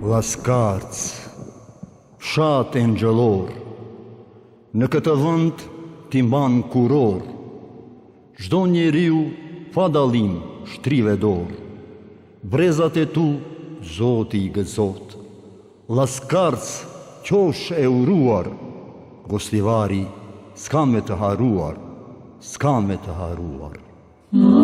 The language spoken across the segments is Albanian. Laskarc, shat e njëllor, në këtë vënd t'i ban kuror, Shdo një riu fa dalim shtrive dorë, Brezat e tu zoti i gëzot, Laskarc qosh e uruar, Gostivari s'kam me të haruar, S'kam me të haruar. Mm.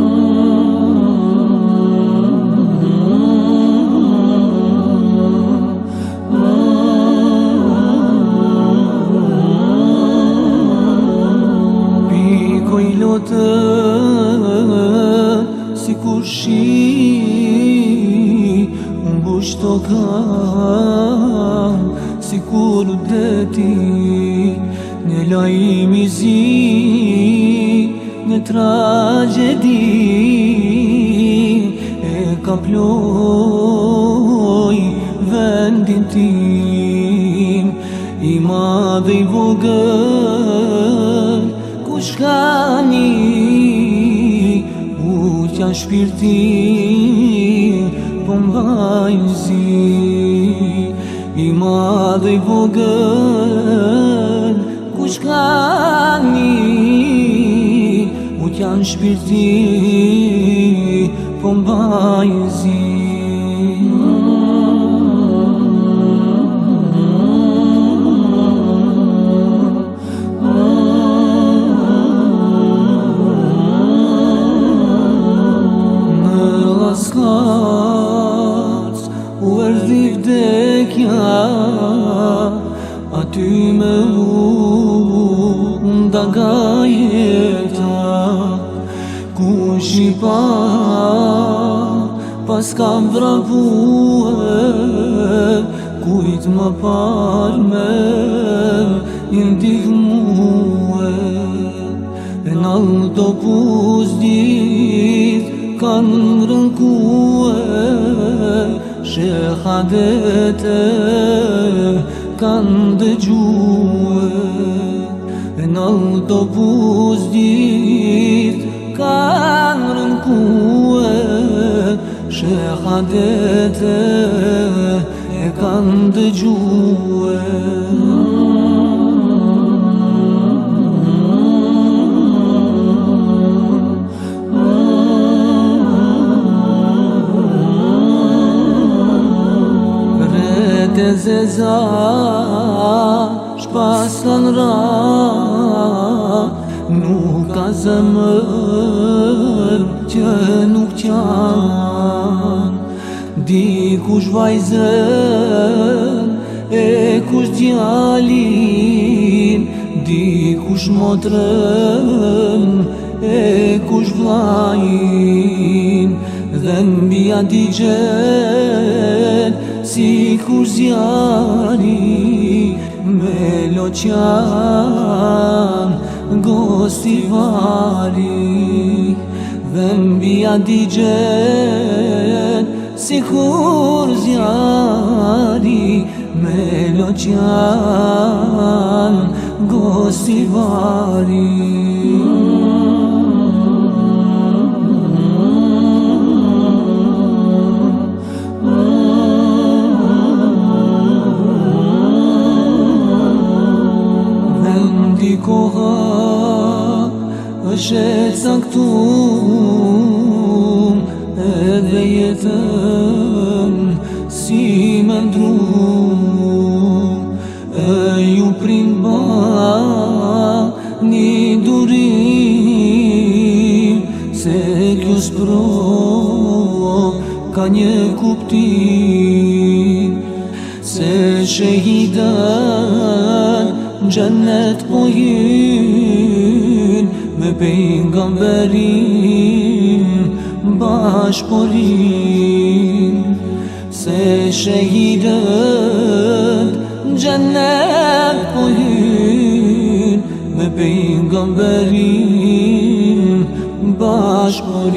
atë si kur shi mbush të kam si kur dhe në lajim zi në tragedi e ka ploj vendin tim i madhe i vogër Kusht ka një, ku t'ja shpirti, po m'bajzi I madhe i vogën, kusht ka një, ku shpirti, po m'bajzi A ty me u nda nga jeta Ku shi pa pas kam vrapue Kujt më par me indihmue E në do pus dit kanë rënkue Shekha dete kanë dë gjuë Në autobus ditë kanë rënkuë Shekha dete kanë dë gjuë Këtë zezash pas ra Nuk ka zëmër që nuk qanë Dikush vajzën e kush tjallin Dikush modrën e kush vlajn Dhe në bja t'i si ku zjani me loqan gosti vali dhe mbija di gjen si ku zjani me loqan gosti vali Një koha është e caktun Edhe jetën Si me ndru E ju prindë ba Një durim Se kjo spro Ka një kuptim Se që gjennet po jynë Me pinga më berin, bashkë Se shëhidët gjennet po jynë Me pinga më berin, bashkë